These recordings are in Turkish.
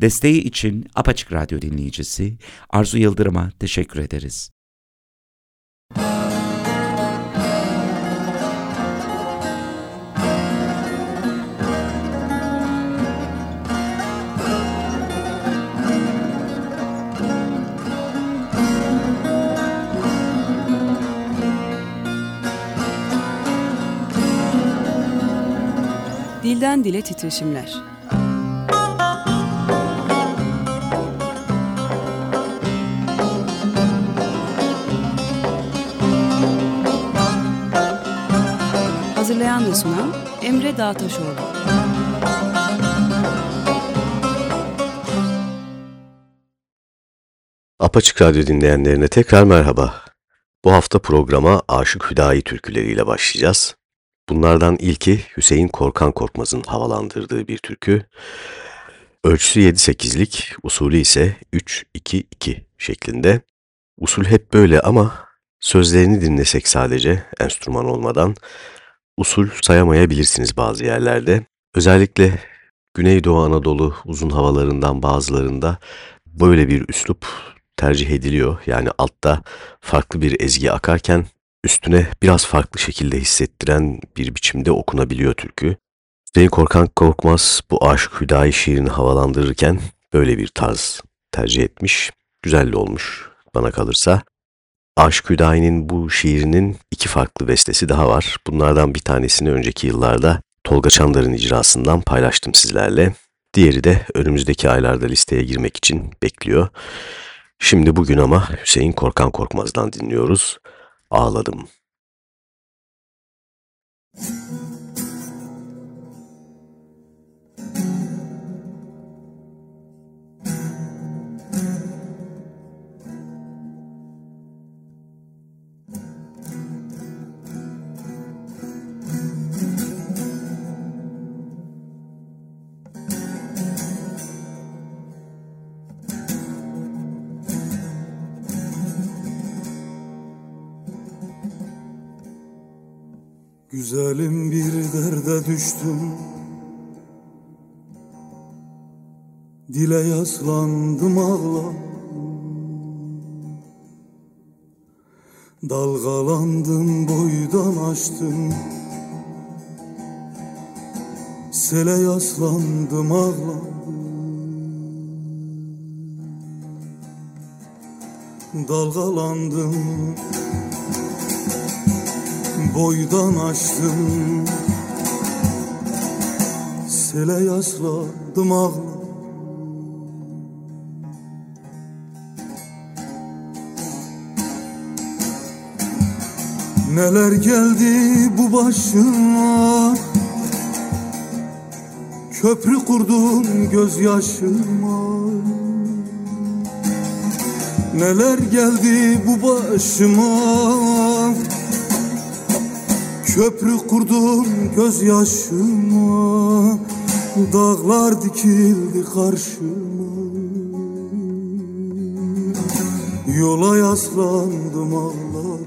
Desteği için Apaçık Radyo dinleyicisi Arzu Yıldırım'a teşekkür ederiz. Dilden Dile Titreşimler Hazırlayan ve sunan Emre Dağtaşoğlu. Apaçık Radyo dinleyenlerine tekrar merhaba. Bu hafta programa Aşık Hüdayi türküleriyle başlayacağız. Bunlardan ilki Hüseyin Korkan Korkmaz'ın havalandırdığı bir türkü. Ölçüsü 7-8'lik, usulü ise 3-2-2 şeklinde. Usul hep böyle ama sözlerini dinlesek sadece enstrüman olmadan usul sayamayabilirsiniz bazı yerlerde. Özellikle Güneydoğu Anadolu uzun havalarından bazılarında böyle bir üslup tercih ediliyor. Yani altta farklı bir ezgi akarken üstüne biraz farklı şekilde hissettiren bir biçimde okunabiliyor türkü. Hüseyin Korkan Korkmaz bu Aşık Hüdayi şiirini havalandırırken böyle bir tarz tercih etmiş. Güzel olmuş bana kalırsa. Aşk Hüdayi'nin bu şiirinin iki farklı bestesi daha var. Bunlardan bir tanesini önceki yıllarda Tolga Çandar'ın icrasından paylaştım sizlerle. Diğeri de önümüzdeki aylarda listeye girmek için bekliyor. Şimdi bugün ama Hüseyin Korkan Korkmaz'dan dinliyoruz. Ağladım. Müzik Güzelim bir derde düştüm. Dile yaslandım ağlam. Dalgalandım boydan açtım Sele yaslandım ağladım Dalgalandım boydan açtım. Sele yasladım ağladım Neler geldi bu başıma? Köprü kurdum gözyaşıma. Neler geldi bu başıma Köprü kurdum gözyaşıma Dağlar dikildi karşıma. Yola yaslandım ağladım.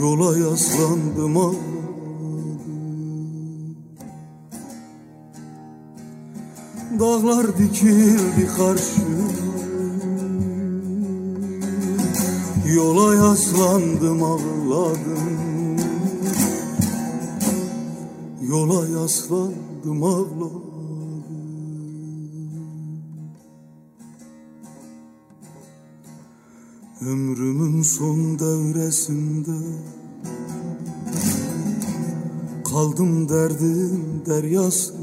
Yola yaslandım ağladım. Dağlar dikildi karşıma Yola yaslandım ağladım. Yola yaslandım ağladım. Ömrümün son devresinde Kaldım derdim deryasında.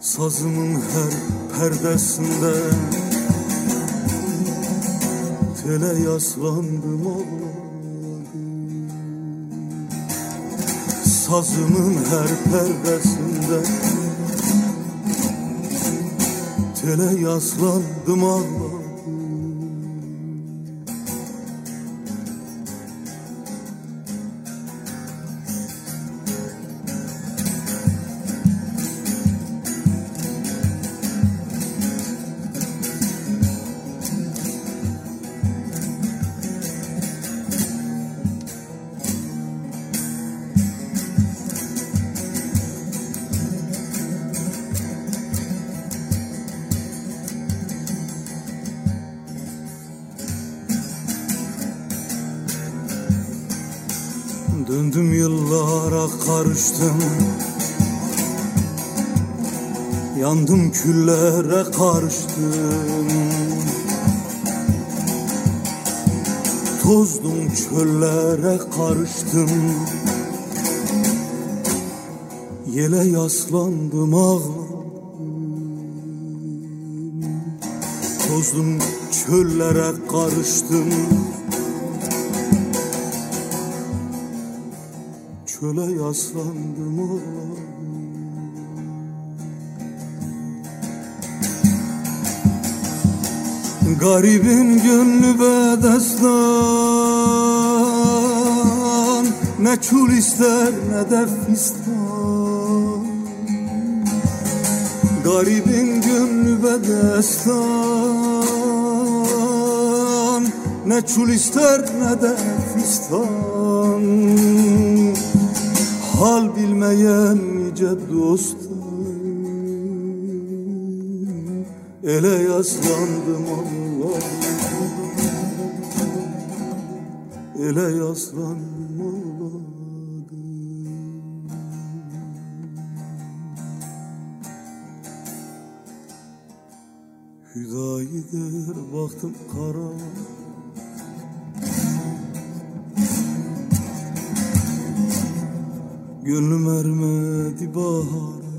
Sazımın her perdesinde tele yaslandım ağladım Sazımın her perdesinde. Tele yaslandım ağladım karıştım Yandım küllere karıştım. Tozdum çöllere karıştım. Yele yaslandım ağladım Tozdum çöllere karıştım Çöle yaslandım ağladım Garibin gönlü bedestan Ne çul ister ne de fistan. Garibin gönlü bedestan Ne çul ister ne de fistan Hal bilmeyen nice dostum Ele yaslandım Allah'ım. Ele yaslandım Allah'ım. Hüdayidir baktım kara Gönlüm ermedi bahara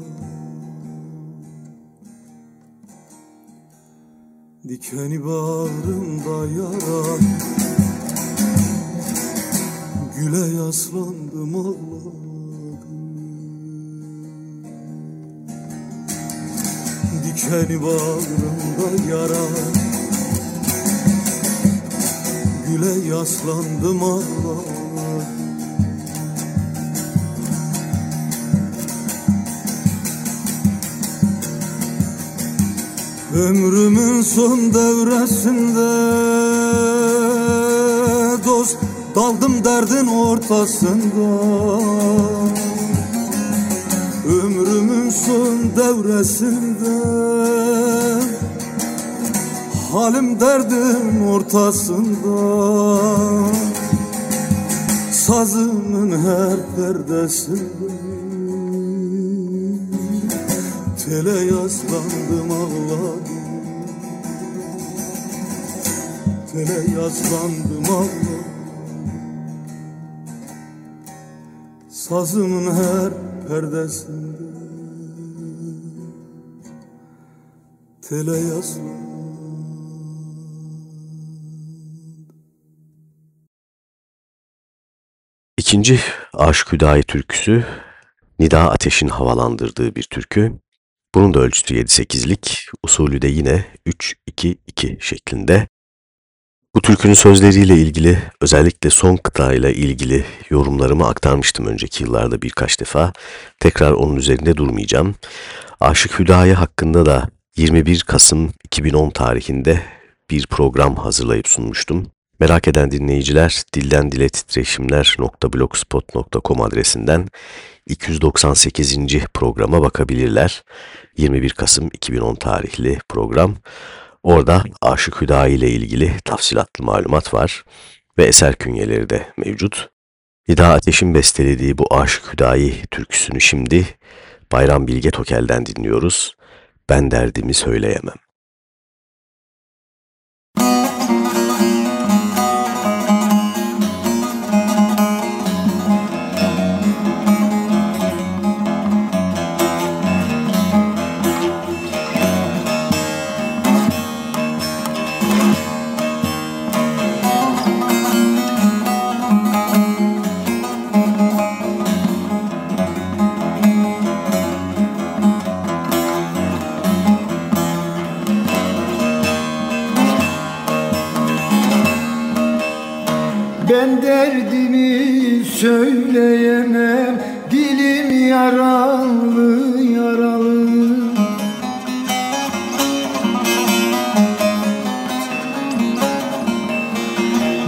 Dikeni bağrımda yara Güle yaslandım ağladım. Dikeni bağrımda yara Güle yaslandım ağladım Ömrümün son devresinde dost daldım derdin ortasında. Ömrümün son devresinde halim derdin ortasında. Sazımın her perdesinde Tele yaslandım ağladım Tele yaslandım ağladım Sazımın her perdesinde. Tele yaslandım. İkinci Aşık Hüdayi türküsü Nida Ateş'in havalandırdığı bir türkü. Bunun da ölçüsü 7-8'lik, usulü de yine 3-2-2 şeklinde. Bu türkünün sözleriyle ilgili, özellikle son kıtayla ilgili yorumlarımı aktarmıştım önceki yıllarda birkaç defa. Tekrar onun üzerinde durmayacağım. Aşık Hüdayi hakkında da 21 Kasım 2010 tarihinde bir program hazırlayıp sunmuştum. Merak eden dinleyiciler dilden dile titreşimler.blogspot.com adresinden 298. programa bakabilirler. 21 Kasım 2010 tarihli program. Orada Aşık Hüdayi ile ilgili tafsilatlı malumat var ve eser künyeleri de mevcut. Nida Ateş'in bestelediği bu Aşık Hüdayi türküsünü şimdi Bayram Bilge Tokel'den dinliyoruz. Ben derdimi söyleyemem. Söyleyemem. Dilim yaralı yaralı.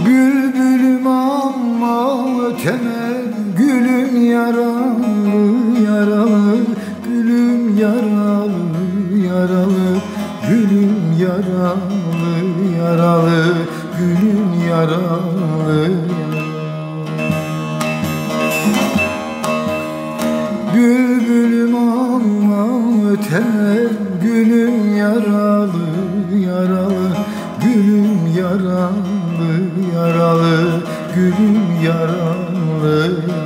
Bülbülüm ama ötemem. Gülüm yaralı yaralı. Gülüm yaralı yaralı. Gülüm yaralı yaralı. Gülüm yaralı biter gülüm yaralı yaralı. Gülüm yaralı yaralı. Gülüm yaralı.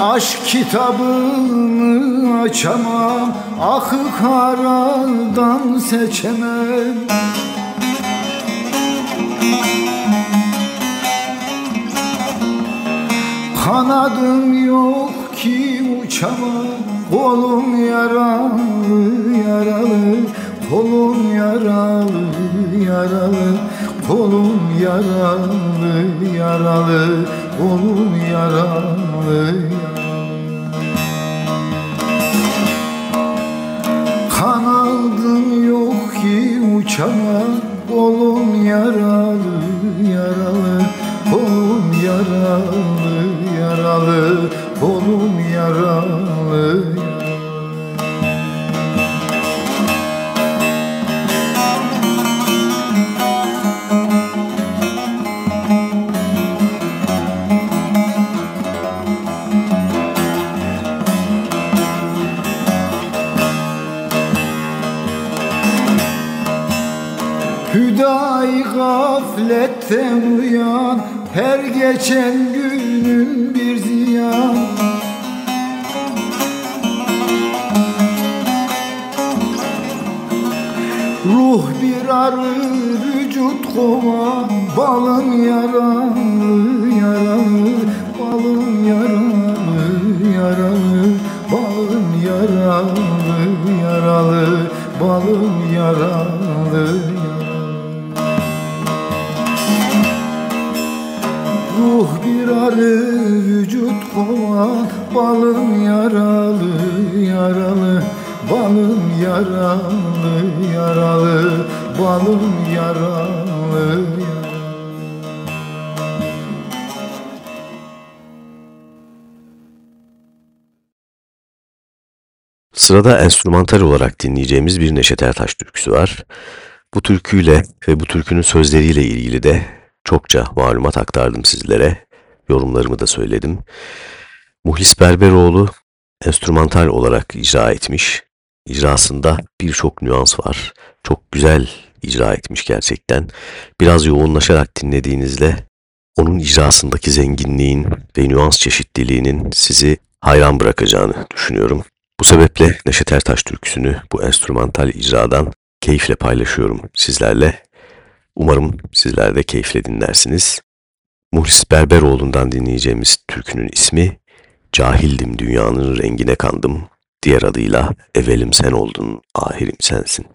Aşk kitabını açamam Akı karadan seçemem. Kanadım yok ki uçamam Kolum yaralı yaralı Kolum yaralı yaralı Kolum yaralı yaralı Kolum yaralı yaralı Kanadım yok ki uçamam Kolum yaralı yaralı Kolum yaralı yaralı Kolum yaralı gafletten uyan Her geçen günün bir ziyan. Ruh bir arı vücut kova Balın yaralı yaralı Balın yaralı yaralı Balın yaralı yaralı Balın yaralı Ruh bir arı vücut kovan Balım yaralı yaralı Balım yaralı yaralı Balım yaralı Sırada enstrümantal olarak dinleyeceğimiz bir Neşet Ertaş türküsü var. Bu türküyle ve bu türkünün sözleriyle ilgili de çokça malumat aktardım sizlere. Yorumlarımı da söyledim. Muhlis Berberoğlu enstrümantal olarak icra etmiş. İcrasında birçok nüans var. Çok güzel icra etmiş gerçekten. Biraz yoğunlaşarak dinlediğinizde onun icrasındaki zenginliğin ve nüans çeşitliliğinin sizi hayran bırakacağını düşünüyorum. Bu sebeple Neşet Ertaş türküsünü bu enstrümantal icradan keyifle paylaşıyorum sizlerle. Umarım sizler de keyifle dinlersiniz. Muhlis Berberoğlu'ndan dinleyeceğimiz türkünün ismi Cahildim dünyanın rengine kandım. Diğer adıyla Evelim sen oldun, ahirim sensin.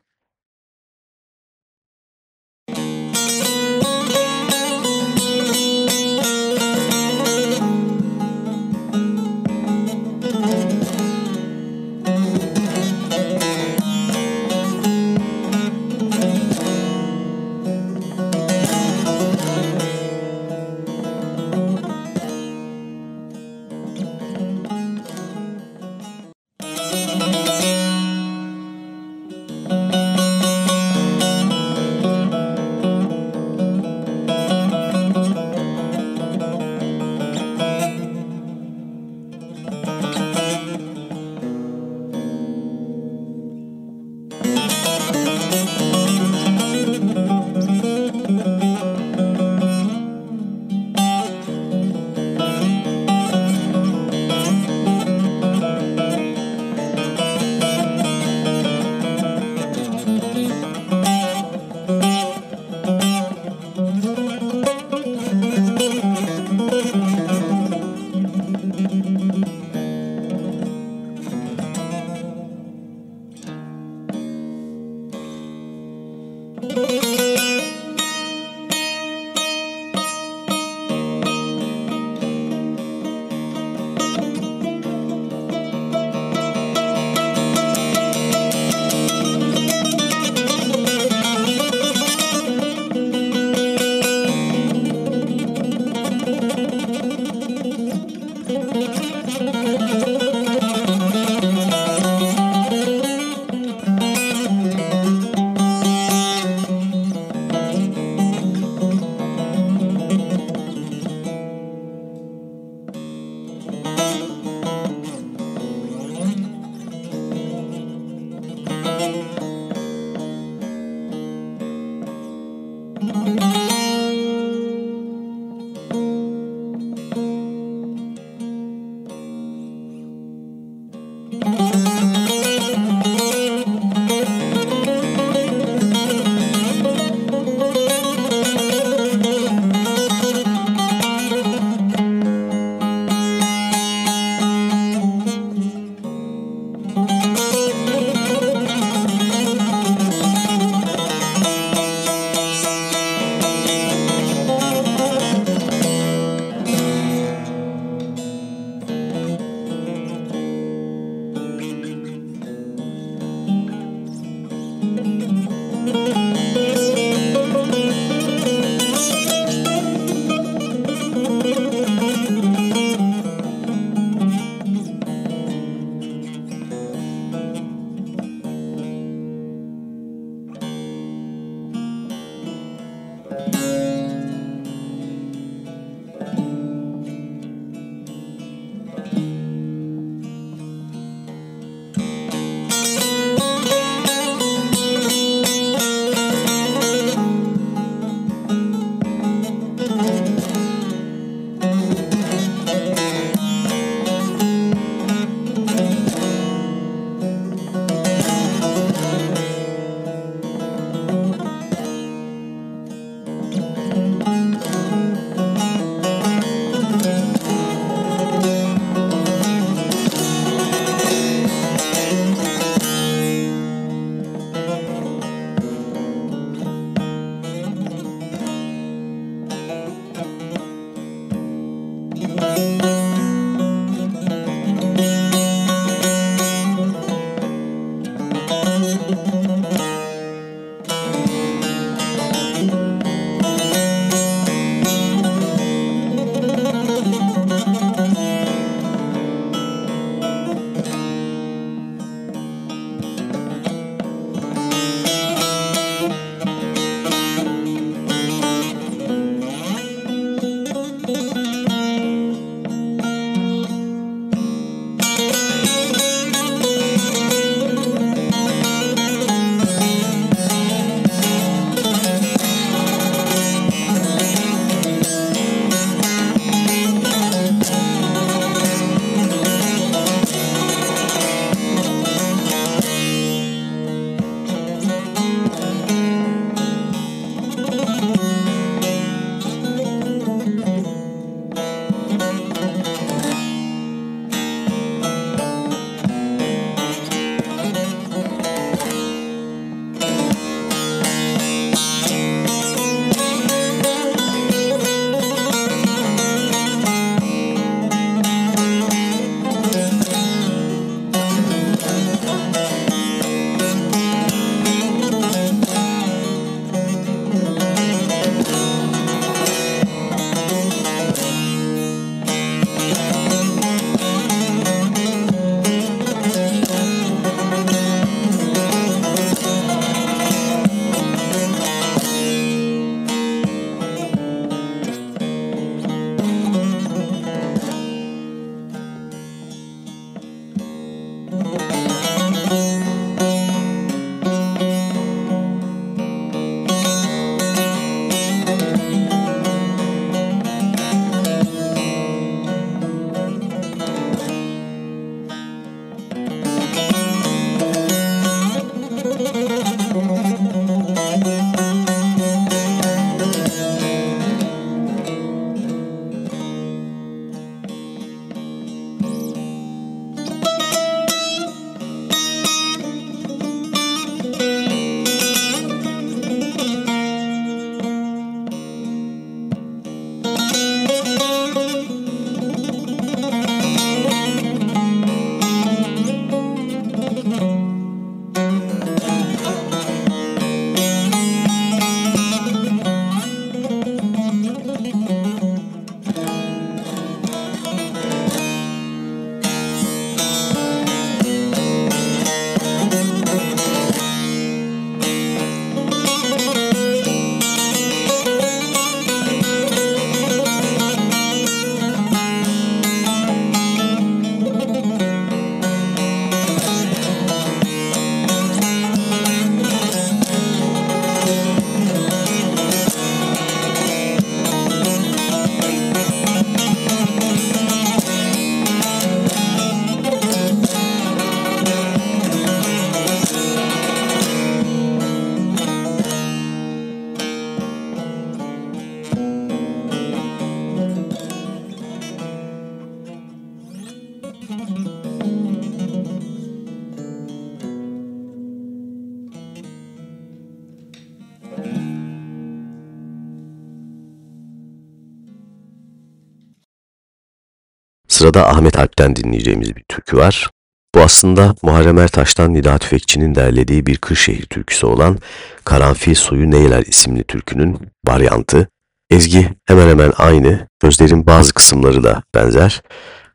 Sırada Ahmet Alp'ten dinleyeceğimiz bir türkü var. Bu aslında Muharrem Ertaş'tan Nida Tüfekçi'nin derlediği bir Kırşehir türküsü olan Karanfil Suyu Neyler isimli türkünün varyantı. Ezgi hemen hemen aynı, sözlerin bazı kısımları da benzer.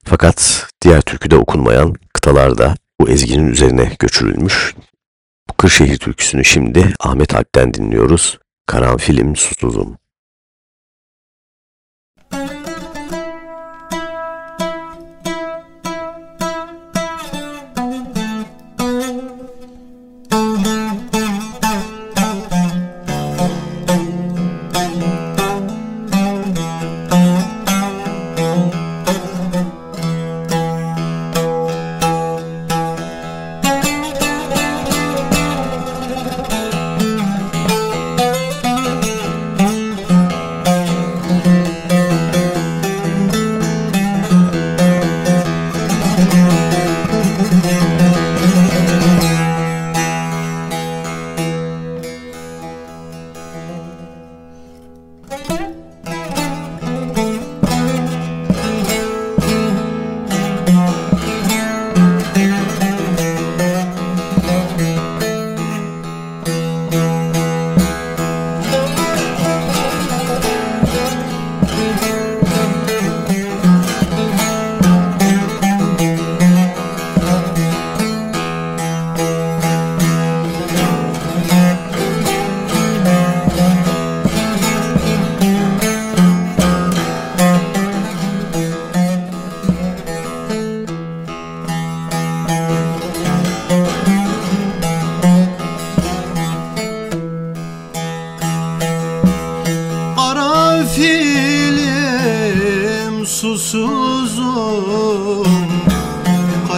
Fakat diğer türküde okunmayan kıtalar da bu ezginin üzerine göçürülmüş. Bu Kırşehir türküsünü şimdi Ahmet Alp'ten dinliyoruz. Karanfilim susuzum.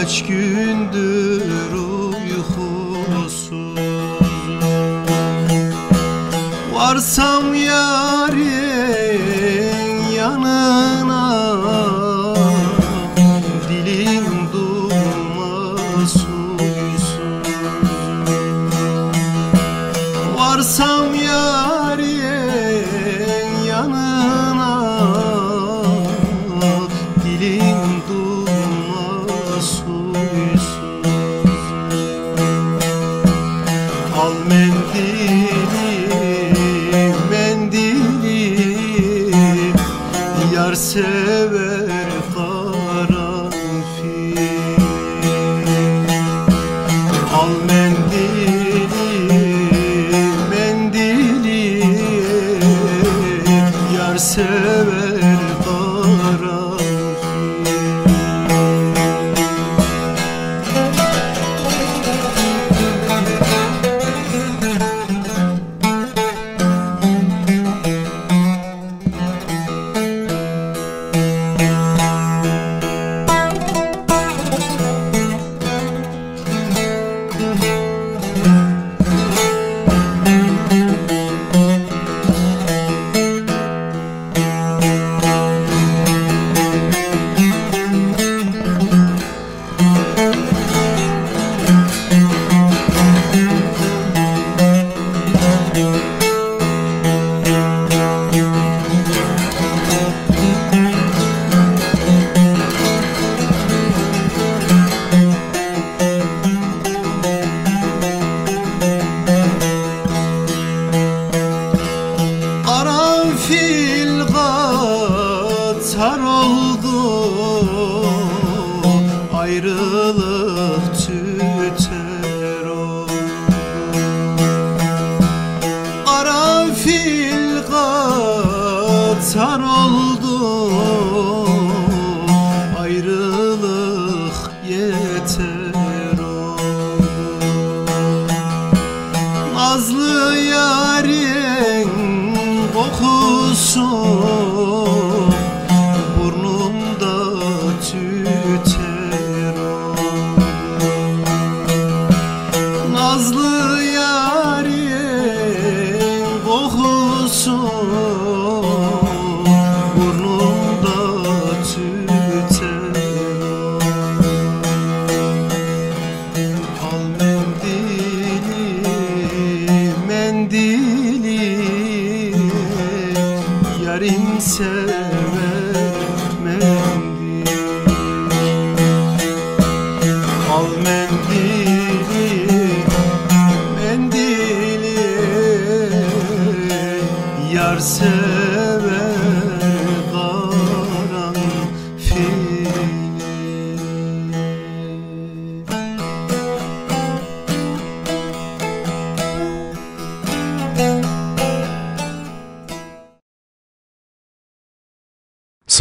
Yarim sever mendil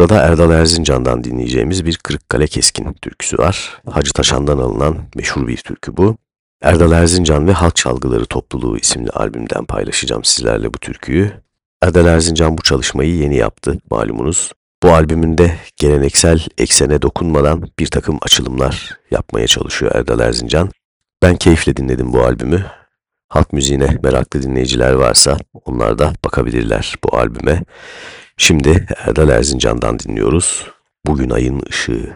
Sırada Erdal Erzincan'dan dinleyeceğimiz bir Kırıkkale Keskin türküsü var. Hacı Taşan'dan alınan meşhur bir türkü bu. Erdal Erzincan ve Halk Çalgıları Topluluğu isimli albümden paylaşacağım sizlerle bu türküyü. Erdal Erzincan bu çalışmayı yeni yaptı malumunuz. Bu albümünde geleneksel eksene dokunmadan bir takım açılımlar yapmaya çalışıyor Erdal Erzincan. Ben keyifle dinledim bu albümü. Halk müziğine meraklı dinleyiciler varsa onlar da bakabilirler bu albüme. Şimdi Erdal Erzincan'dan dinliyoruz. Bugün ayın ışığı.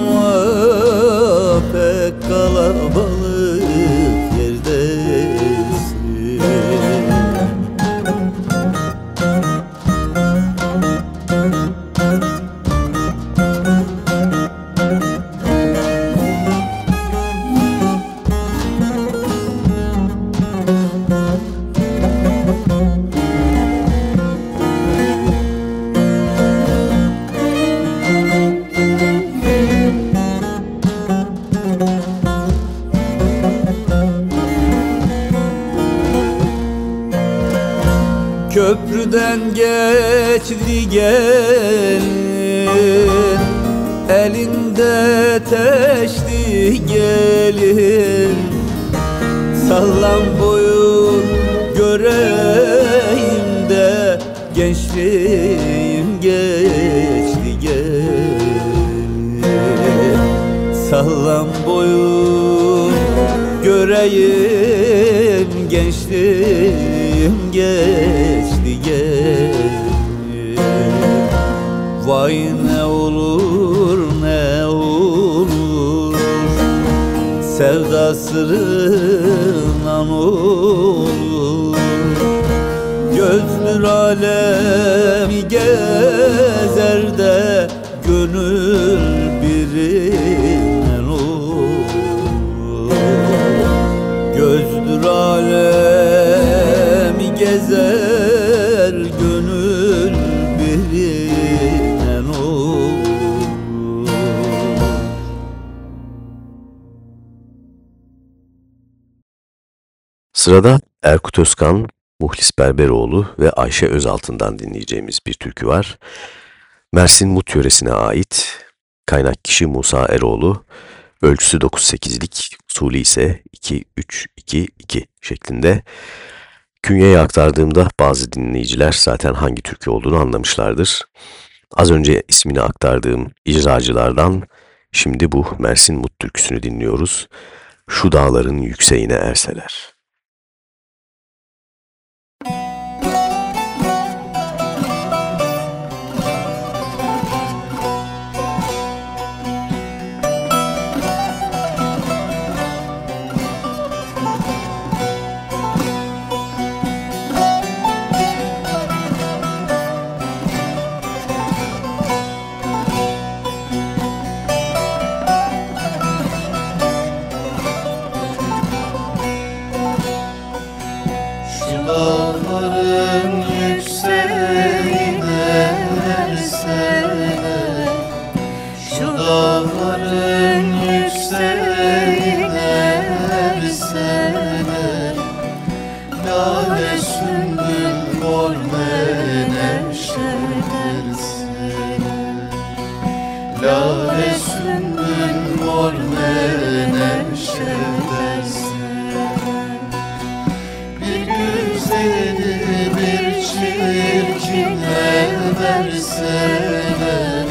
Sevdasından olur Gözlür alemi gezer Sırada Erkut Özkan, Muhlis Berberoğlu ve Ayşe Özaltın'dan dinleyeceğimiz bir türkü var. Mersin Mut yöresine ait kaynak kişi Musa Eroğlu, ölçüsü 9-8'lik, usulü ise 2-3-2-2 şeklinde. Künyeyi aktardığımda bazı dinleyiciler zaten hangi türkü olduğunu anlamışlardır. Az önce ismini aktardığım icracılardan şimdi bu Mersin Mut türküsünü dinliyoruz. Şu dağların yükseğine erseler. Lale sümbül mor menevşe Bir güzeli bir çirkine verseler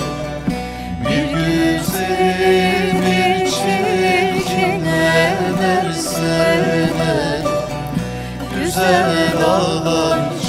Bir güzeli bir çirkine verseler Güzel ağlar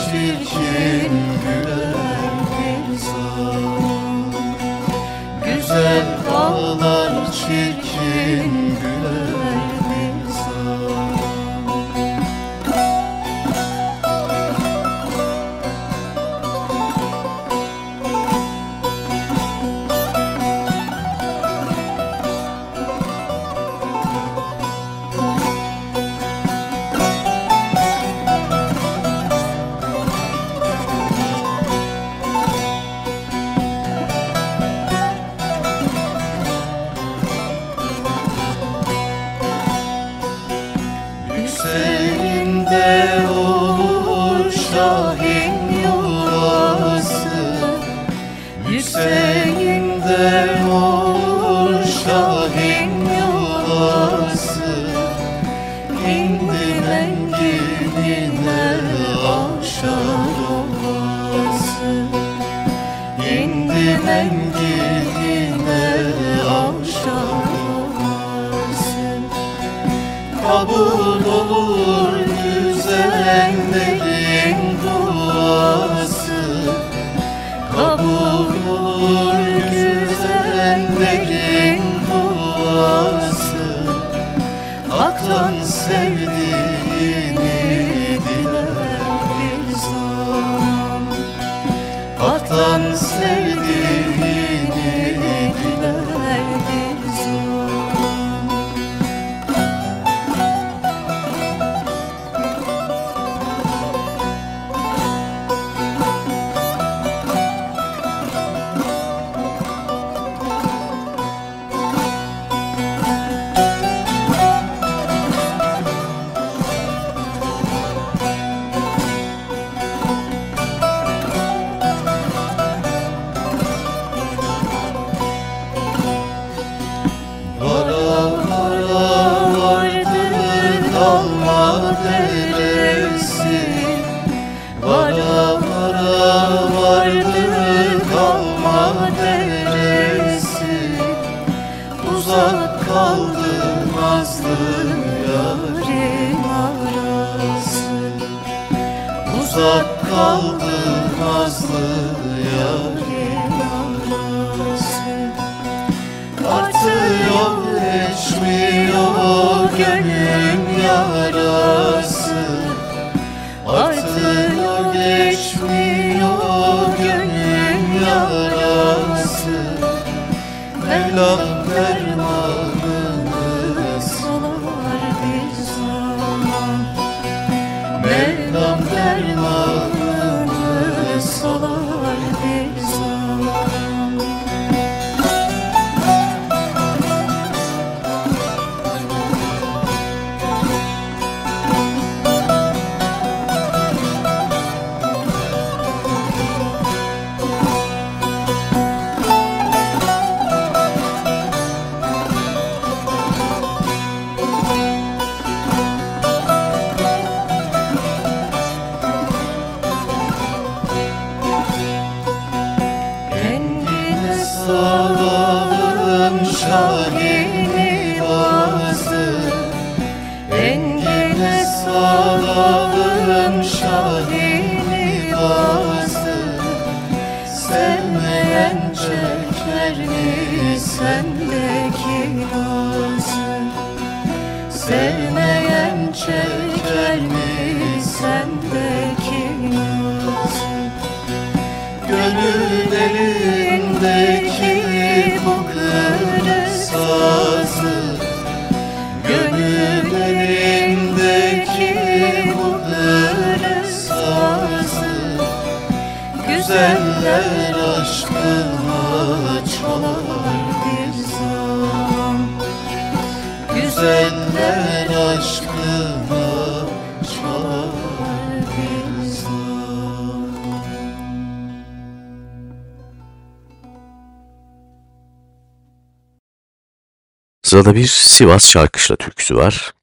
Sırada bir Sivas Şarkışla türküsü var.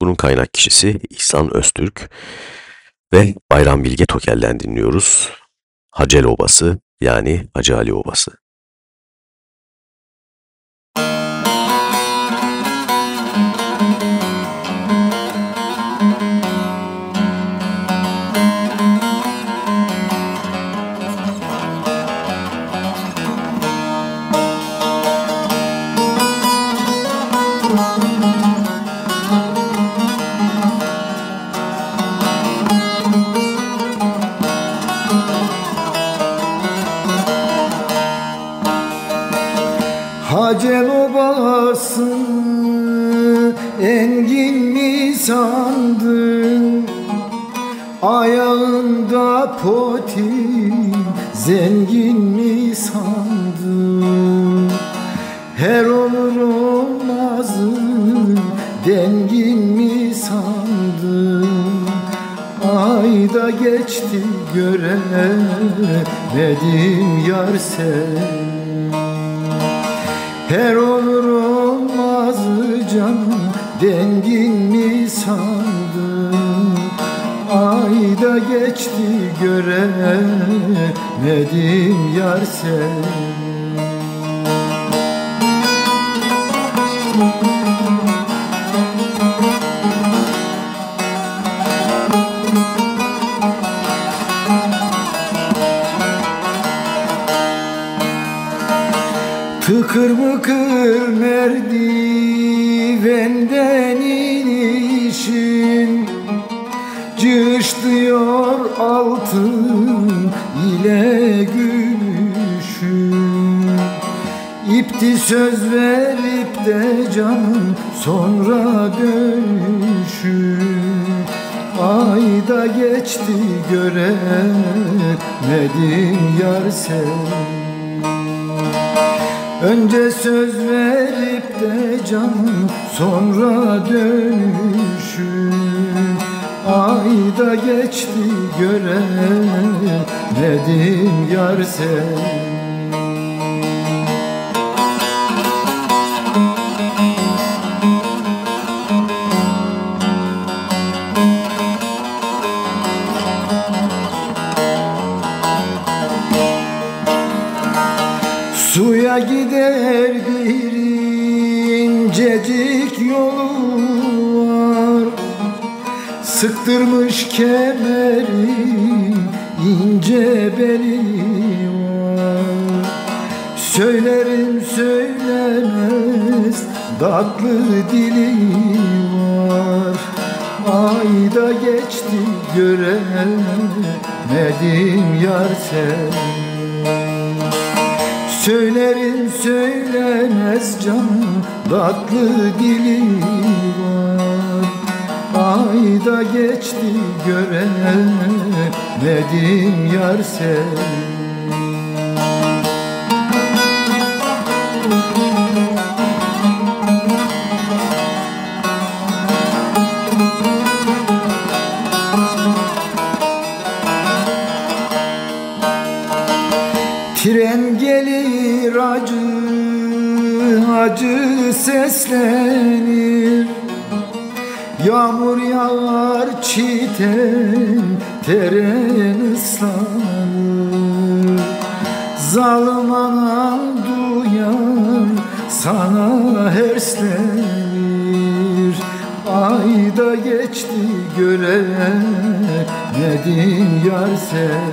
Bunun kaynak kişisi İhsan Öztürk ve Bayram Bilge Tokel'den dinliyoruz. Hacel Obası yani Hacı Ali Obası. Göremedim yar sen. Önce söz verip de canım sonra dönüşün Ayda geçti göremedim yar sen Sıktırmış kemeri ince beli var. Söylerim söylemez tatlı dili var. Ayda geçti göremedim yar sen Söylerim söylemez canım tatlı dili var Ayda geçti göremedim yar sen Tren gelir acı acı seslenir çiten teren ıslanır. Zalim anam duyar sana herslenir. Ayda geçti göremedim yar sen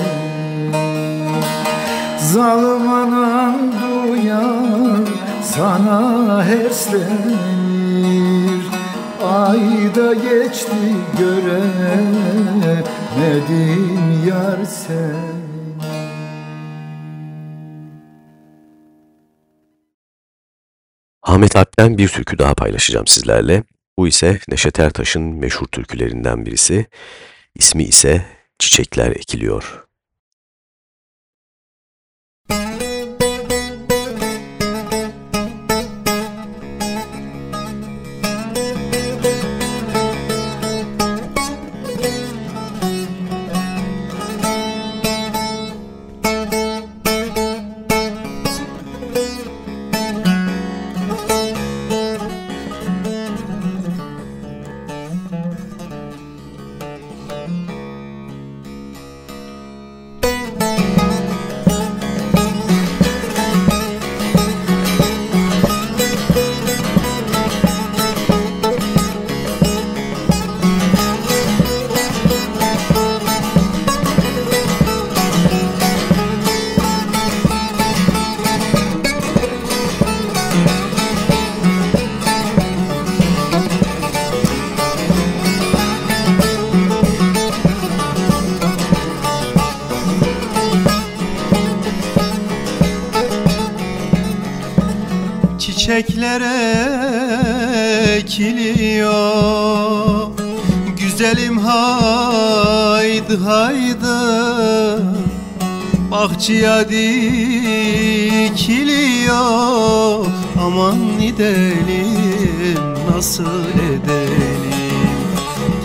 Zalim anam duyar sana herslenir Ayda geçti göremedim yar sen Ahmet Alp'ten bir türkü daha paylaşacağım sizlerle. Bu ise Neşet Ertaş'ın meşhur türkülerinden birisi. İsmi ise Çiçekler Ekiliyor. Çiçekler ekiliyor Güzelim haydi haydi. Bahçeye dikiliyor. Aman gidelim nasıl edelim?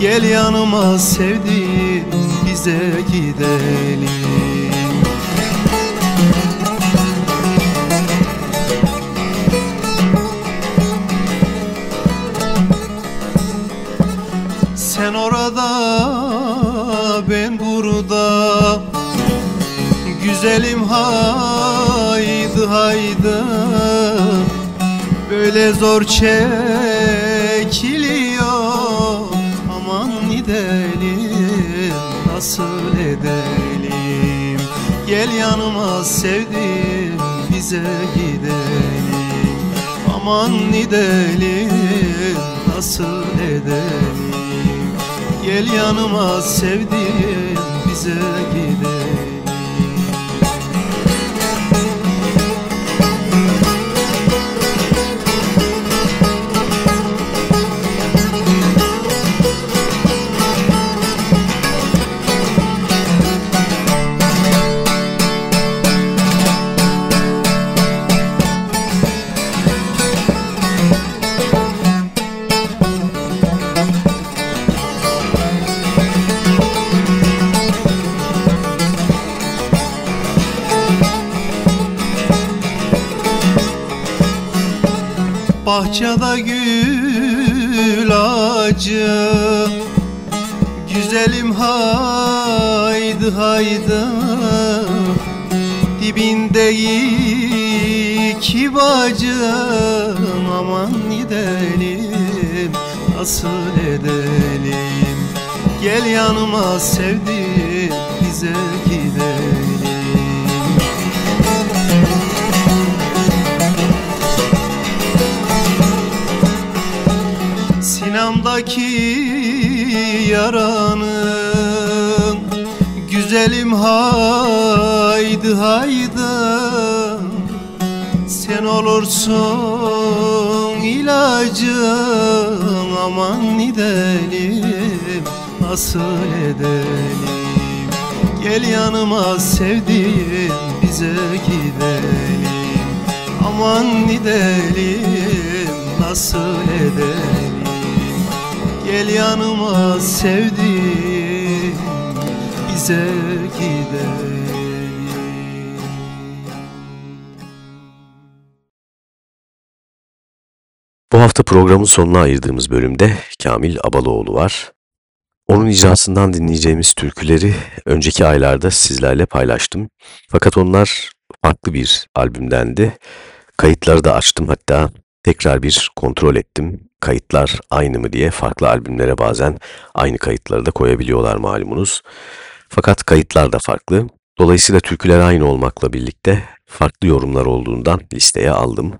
Gel yanıma sevdim bize gidelim orada ben burada. Güzelim haydi haydi. Böyle zor çekiliyor. Aman gidelim nasıl edelim? Gel yanıma sevdim bize gidelim. Aman gidelim nasıl edelim Gel yanıma sevdim bize gidelim Bahçede gül ağacı. Güzelim haydi haydi. Dibinde iki bacım. Aman gidelim nasıl edelim? Gel yanıma sevdim bize gidelim yaranın. Güzelim haydi haydi. Sen olursun ilacım Aman gidelim nasıl edelim? Gel yanıma sevdiğim bize gidelim Aman gidelim nasıl edelim Gel yanıma sevdiğim bize gidelim Bu hafta programın sonuna ayırdığımız bölümde Kamil Abaloğlu var. Onun icrasından dinleyeceğimiz türküleri önceki aylarda sizlerle paylaştım. Fakat onlar farklı bir albümdendi. Kayıtları da açtım hatta tekrar bir kontrol ettim. Kayıtlar aynı mı diye farklı albümlere bazen aynı kayıtları da koyabiliyorlar malumunuz. Fakat kayıtlar da farklı. Dolayısıyla türküler aynı olmakla birlikte farklı yorumlar olduğundan listeye aldım.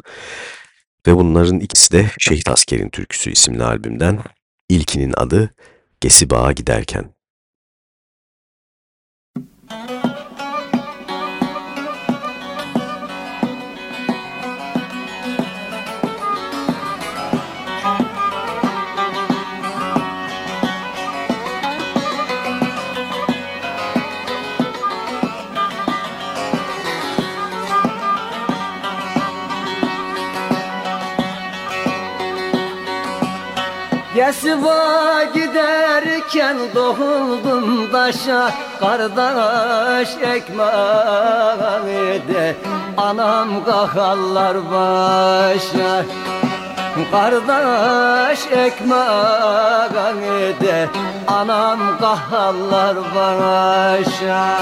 Ve bunların ikisi de Şehit Asker'in Türküsü isimli albümden. İlkinin adı Gesibağa Giderken. Yesiva giderken doğuldum taşa Kardeş ekmeği de Anam kahallar başa Kardeş ekmeği de Anam kahallar başa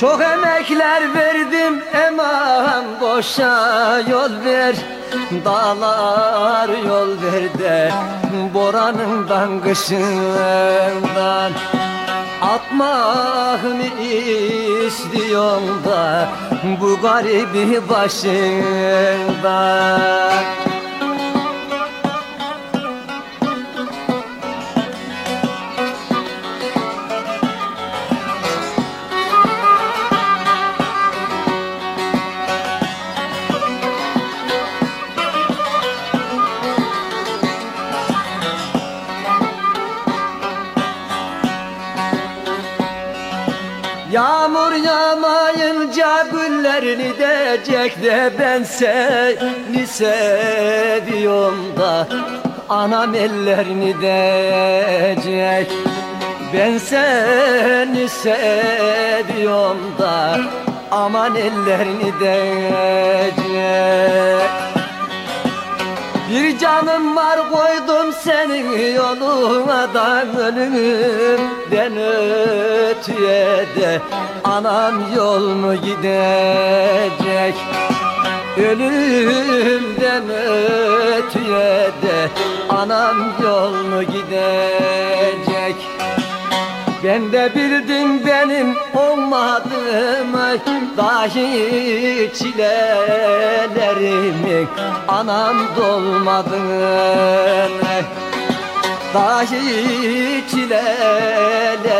çok emekler verdim eman boşa yol ver. Dağlar yol ver de boranından kışından Atmak mı istiyorsun da bu garibi başından güllerini diyecek de ben seni seviyorum da. Anam ellerini diyecek Ben seni seviyorum da. Aman ellerini diyecek bir canım var koydum senin yoluna da ölümden ötüye de Anam yol mu gidecek? Ölümden ötüye de Anam yol mu gidecek ben de bildim benim olmadığımı Dahi çilelerimin anam dolmadığını Dahi çilelerimin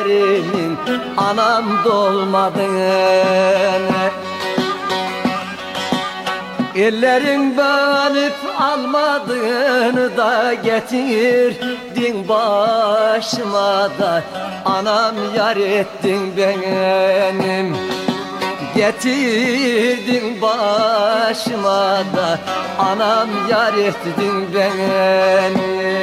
anam dolmadığını Ellerin bölüp almadığını da getirdin başıma da Anam yar ettin benim. Getirdin başıma da Anam yar ettin beni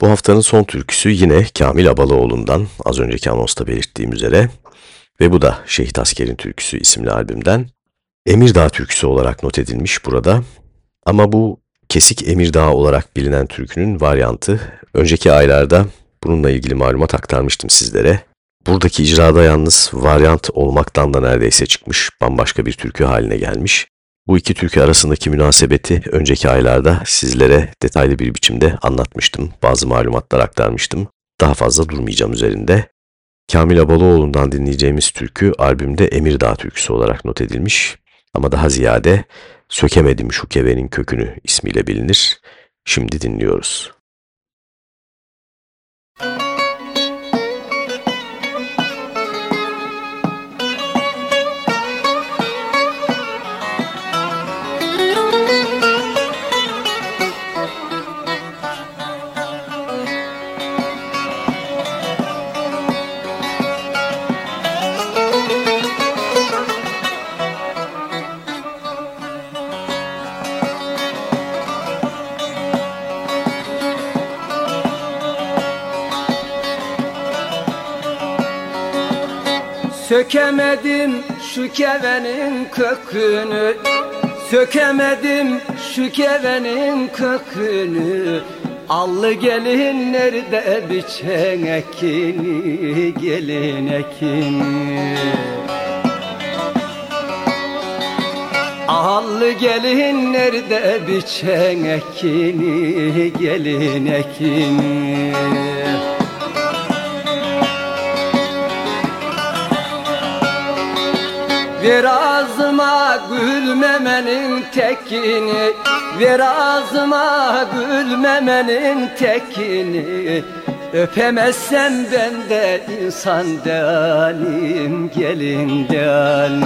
Bu haftanın son türküsü yine Kamil Abalıoğlu'ndan az önceki anonsta belirttiğim üzere ve bu da Şehit Asker'in Türküsü isimli albümden Emirdağ türküsü olarak not edilmiş burada ama bu Kesik Emirdağ olarak bilinen türkünün varyantı önceki aylarda bununla ilgili malumat aktarmıştım sizlere. Buradaki icrada yalnız varyant olmaktan da neredeyse çıkmış bambaşka bir türkü haline gelmiş. Bu iki türkü arasındaki münasebeti önceki aylarda sizlere detaylı bir biçimde anlatmıştım. Bazı malumatlar aktarmıştım. Daha fazla durmayacağım üzerinde. Kamil Abalıoğlu'ndan dinleyeceğimiz türkü albümde Emirdağ türküsü olarak not edilmiş. Ama daha ziyade Sökemedim şu kevenin kökünü ismiyle bilinir. Şimdi dinliyoruz. Sökemedim şu kevenin kökünü. Sökemedim şu kevenin kökünü. Allı gelin nerede biçen ekini Gelin ekini. Allı gelin nerede biçen ekini Gelin ekini Ver ağzıma gülmemenin tekini. Ver ağzıma gülmemenin tekini. Öpemezsem ben de insan değilim Gelin değilim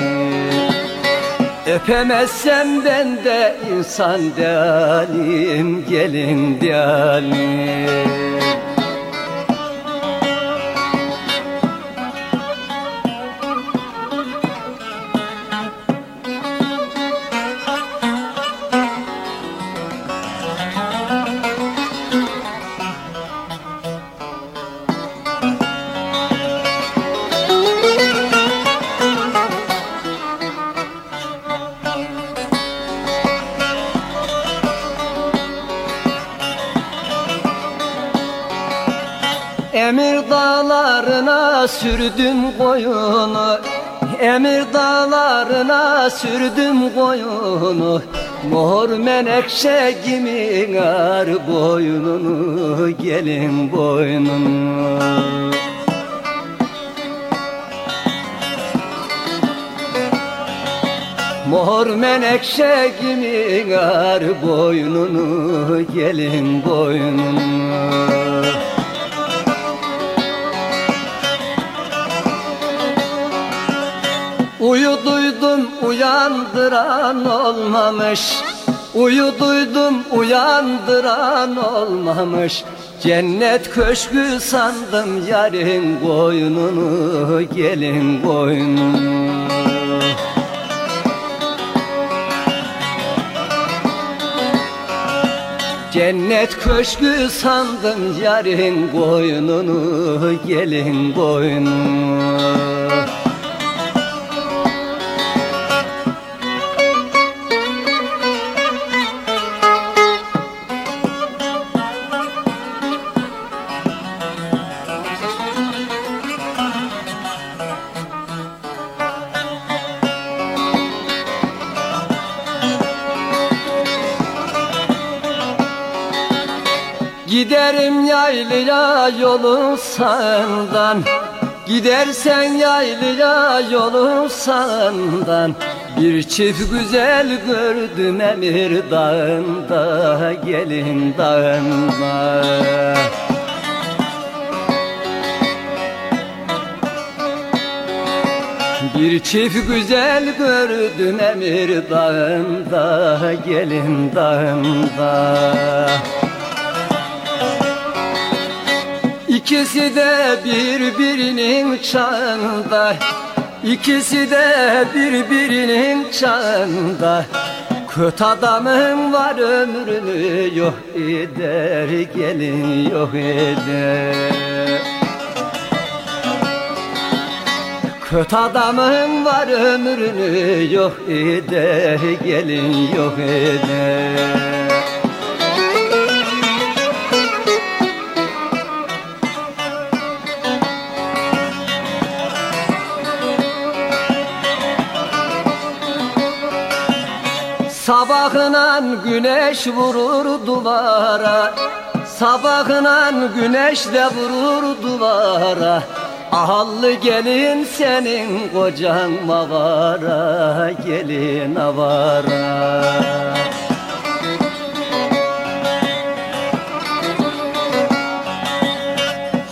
Öpemezsem ben de insan değilim Gelin değilim sürdüm koyunu Emir dağlarına sürdüm koyunu. Mor menekşe gibi ar boynunu Gelin boynunu. Mor menekşe gibi ar boynunu gelin boynunu Uyuduydum uyandıran olmamış. Uyuduydum uyandıran olmamış. Cennet köşkü sandım yarın boynunu gelin boynunu. Cennet köşkü sandım yarın boynunu gelin boynunu yaylıya yolun sağından Gidersen yaylıya yolun sağından Bir çift güzel gördüm Emir dağında Gelin dağında. Bir çift güzel gördüm Emir dağında Gelin dağında İkisi de birbirinin çağında. İkisi de birbirinin çağında. Kötü adamın var ömrünü yok eder Gelin yok eder. Kötü adamın var ömrünü yok eder Gelin yok eder Sabahına güneş vurur duvara Sabahına güneş de vurur duvara. Ahallı gelin senin kocan mavara Gelin avara.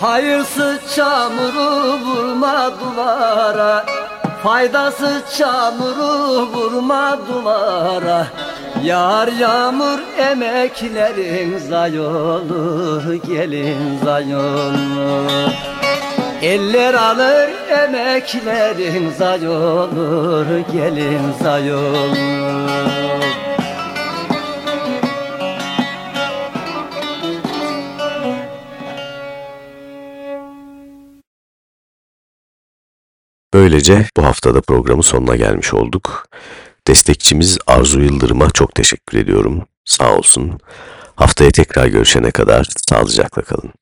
Hayırsız çamuru vurma duvara Faydasız çamuru vurma duvara. Yar yağmur emeklerin zay olur Gelin zay olur. Eller alır emeklerin zay olur Gelin zay olur Böylece bu haftada programın sonuna gelmiş olduk. Destekçimiz Arzu Yıldırım'a çok teşekkür ediyorum. Sağ olsun. Haftaya tekrar görüşene kadar sağlıcakla kalın.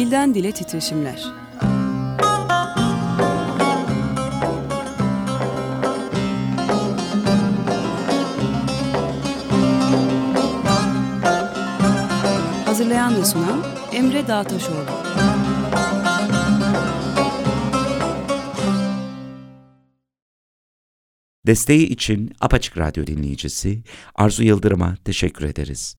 Dilden dile titreşimler. Hazırlayan ve sunan Emre Dağtaşoğlu. Desteği için Apaçık Radyo dinleyicisi Arzu Yıldırım'a teşekkür ederiz.